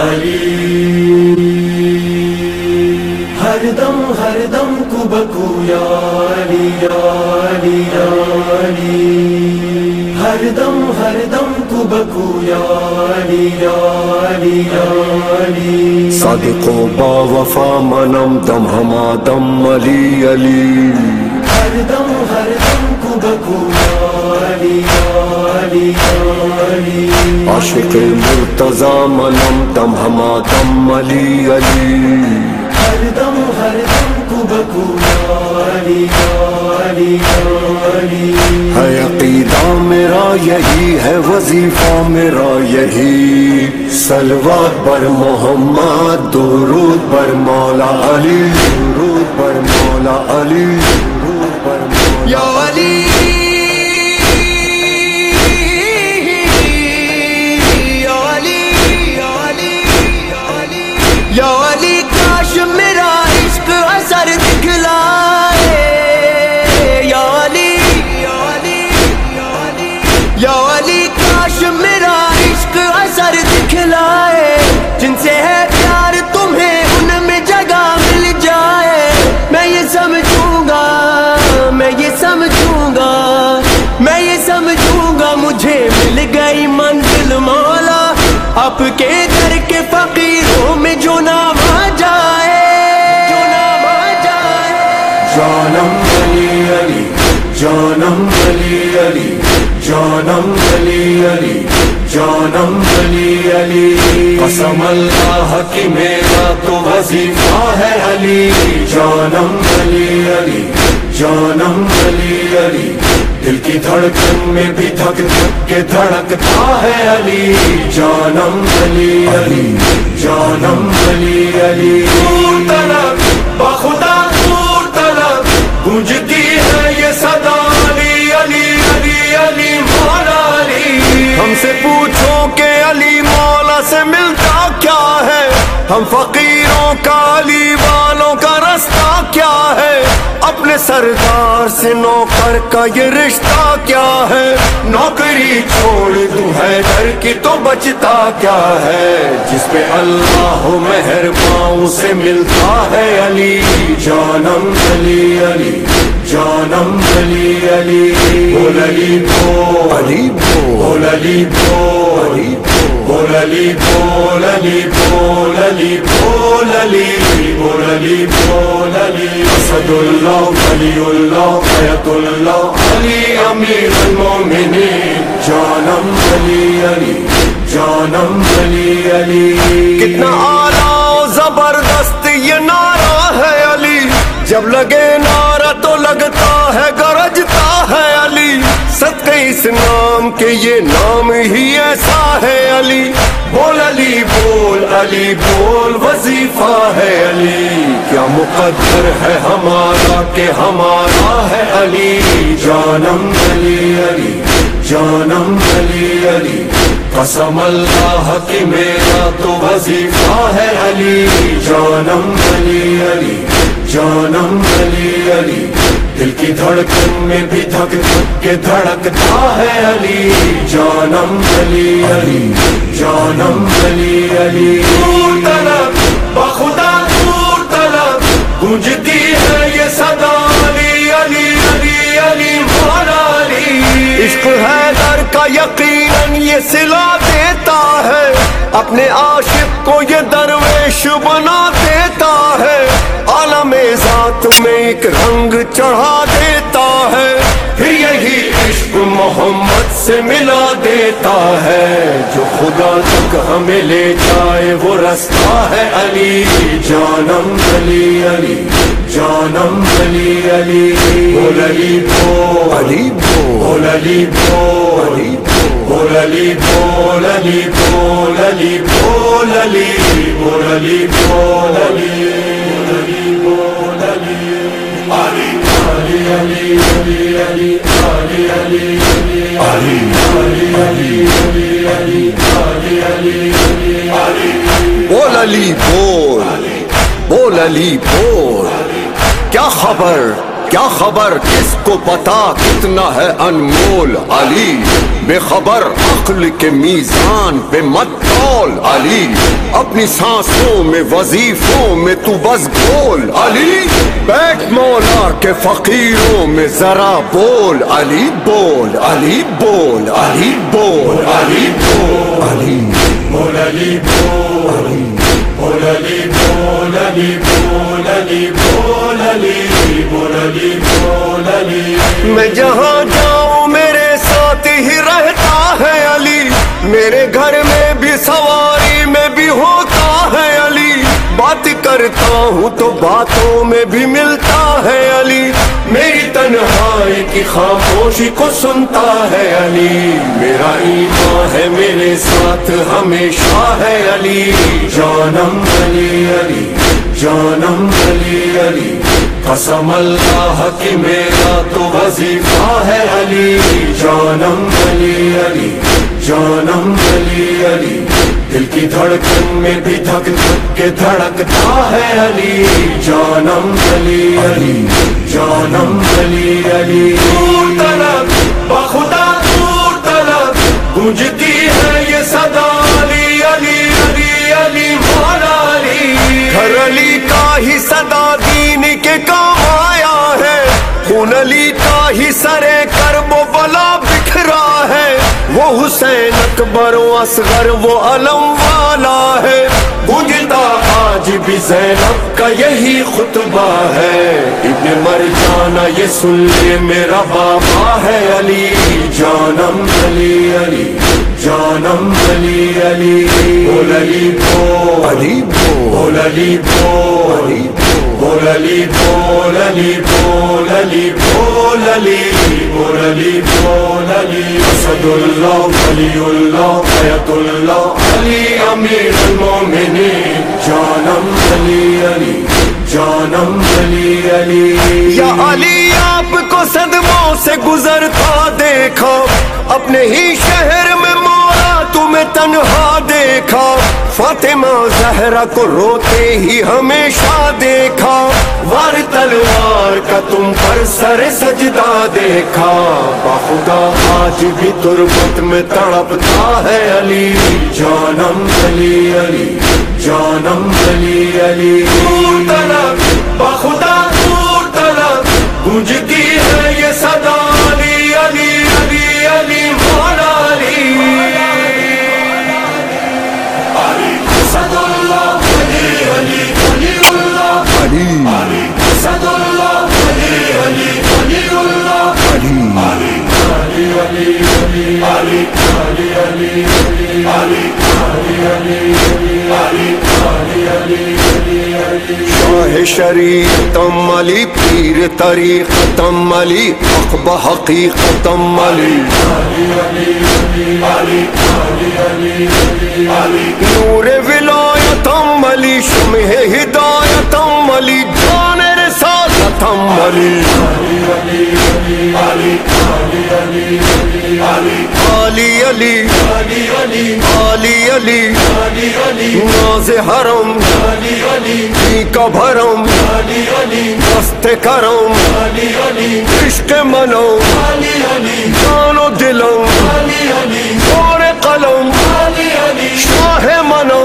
علی ہر دم ہر دم یا علی یا علی یا علی۔ ہر دم ہر دم یا علی یا علی یا علی۔ صادق و با وفا منم دم ہما دم علی علی۔ ہر دم ہر دم یا علی یا علی یا علی عاشق مرتضی منم دم ہما دم علی علی ہر دم ہر دم کبکو یا علی یا علی یا علی۔ ہے عقیدہ میرا یہی ہے وظیفہ میرا یہی۔ سلوات بر محمد درود بر مولا علی درود بر مولا علی درود بر مولا یا علی۔ کاش میرا عشق اثر دکھلائے۔ جن سے ہے پیار تمہیں، ان میں جگہ مل جائے۔ میں یہ سمجھوں گا، میں یہ سمجھوں گا، میں یہ سمجھوں گا، مجھے مل گئی منزل مولا۔ آپ کے در کے فقیروں میں جو نام آ جائے۔ جو نام آ جائے۔ جانم علی علی، جانم علی علی۔ جانم علی علی، جانم علی علی۔ قسم اللہ کی میرا تو وظیفہ ہے علی۔ جانم علی علی، جانم علی علی۔ دل کی دھڑکن میں بھی دھک دھک کے دھڑکتا ہے علی۔ جانم علی علی، جانم علی علی۔ ہم فقیروں کا علی والوں کا رستہ کیا ہے؟ اپنے سردار سے نوکر کا یہ رشتہ کیا ہے؟ نوکری چھوڑ دوں ہے گھر کی تو بچتا کیا ہے؟ جس پہ اللہ ہو مہربان سے ملتا ہے علی جانم علی علی جانم علی علی بول علی بول علی بول بول علی بول علی بول بول علی بول علی بول علی اسد اللہ علی اللہ حیات اللہ علی امیر المومنین جانم علی علی جانم علی علی کتنا آلہ زبردست یہ نعرہ ہے علی۔ جب لگے نعرہ تو لگتا ہے گرجتا ہے علی صدق اس نام کے یہ نام ہی ایسا ہے علی۔ بول علی بول علی، بول وظیفہ ہے علی۔ کیا مقدر ہے ہمارا کہ ہمارا ہے علی۔ جانم علی علی، جانم علی علی۔ قسم اللہ کی میرا تو وظیفہ ہے علی۔ جانم علی علی۔ جانم علی علی، دل کی دھڑکن میں بھی دھک دھک کے دھڑکتا ہے علی۔ جانم علی علی، جانم علی علی۔ دور طرف بخدا دور طرف گونجتی ہے یہ صدا علی علی علی علی، مولا علی۔ عشق ہے در کا یقیناً یہ سلا دیتا ہے۔ اپنے عاشق کو یہ درویش بنا دیتا ہے۔ عالم ذات میں ایک رنگ چڑھا دیتا ہے۔ پھر یہی عشق محمد سے ملا دیتا ہے۔ جو خدا تک ہمیں لے جائے وہ رستہ ہے علی۔ جانم علی علی۔ جانم علی علی۔ بول علی بول۔ علی بول۔ بول علی بول۔ علی بول بول علی بول علی بول علی علی علی علی علی علی علی علی علی علی علی علی علی علی علی بول علی بول بول علی بول کیا خبر کیا خبر کس کو پتا کتنا ہے انمول علی بے خبر عقل کے میزان پہ مت تول علی اپنی سانسوں میں وظیفوں میں تو بس گول علی بیٹھ مولا کے فقیروں میں ذرا بول علی بول علی بول علی بول علی بول علی بول علی بول علی بول علی بول علی بول علی بول میں جہاں جاؤں، میرے ساتھ ہی رہتا ہے علی۔ میرے گھر میں بھی سواری میں بھی ہوتا ہے علی۔ بات کرتا ہوں تو باتوں میں بھی ملتا ہے علی۔ میری تنہائی کی خاموشی کو سنتا ہے علی۔ میرا ایمان ہے، میرے ساتھ ہمیشہ ہے علی۔ جانم علی علی۔ جانم علی علی، قسم اللہ کی میرا تو وظیفہ ہے علی۔ جانم علی علی، جانم علی علی۔ دل کی دھڑکن میں بھی دھک دھک کے دھڑکتا ہے علی۔ جانم علی علی، جانم علی علی۔ دور طرف بخدا دور طرف گونجتی ہے یہ صدا علی۔ علی علی کا ہی صدا دین کے کام آیا ہے۔ خون علی کا ہی سرے کرب و بلا بکھرا ہے۔ وہ حسین اکبر و اصغر وہ علم والا ہے۔ گونجتا آج بھی زینب کا یہی خطبہ ہے۔ ابن مر جانا یہ سن لے میرا بابا ہے علی جانم علی علی۔ جانم علی علی بول علی بول علی بول بول علی بول بول علی بول علی بول علی بول علی بول علی بول علی اسد اللہ علی اللہ حیات اللہ علی امیر المومنین جانم علی علی جانم علی علی۔ یا علی، آپ کو صدموں سے گزرتا دیکھا۔ اپنے ہی شہر میں مولا تمہیں تنہا دیکھا۔ فاطمہ زہرا کو روتے ہی ہمیشہ دیکھا۔ وار تلوار کا تم پر سر سجدہ دیکھا۔ بخدا آج بھی تربت میں تڑپتا ہے علی۔ جانم علی علی، جانم علی علی۔ گونجتی ہے یہ صدا علی علی علی علی مولا علی علی صد اللہ علی علی علی اللہ علی صد اللہ علی علی علی اللہ علی علی علی علی علی علی علی علی علی علی علی علی علی علی شاہ شریف تم علی امیر طریقتم علی حق بحقیقتم علی. نور ولایتم علی شمع ہدایتم علی. جانے رسالتم علی علی علی علی علی ناز حرم پی کا بھرم دست کرم عشق منو جان و دلم اور قلم شاہ منو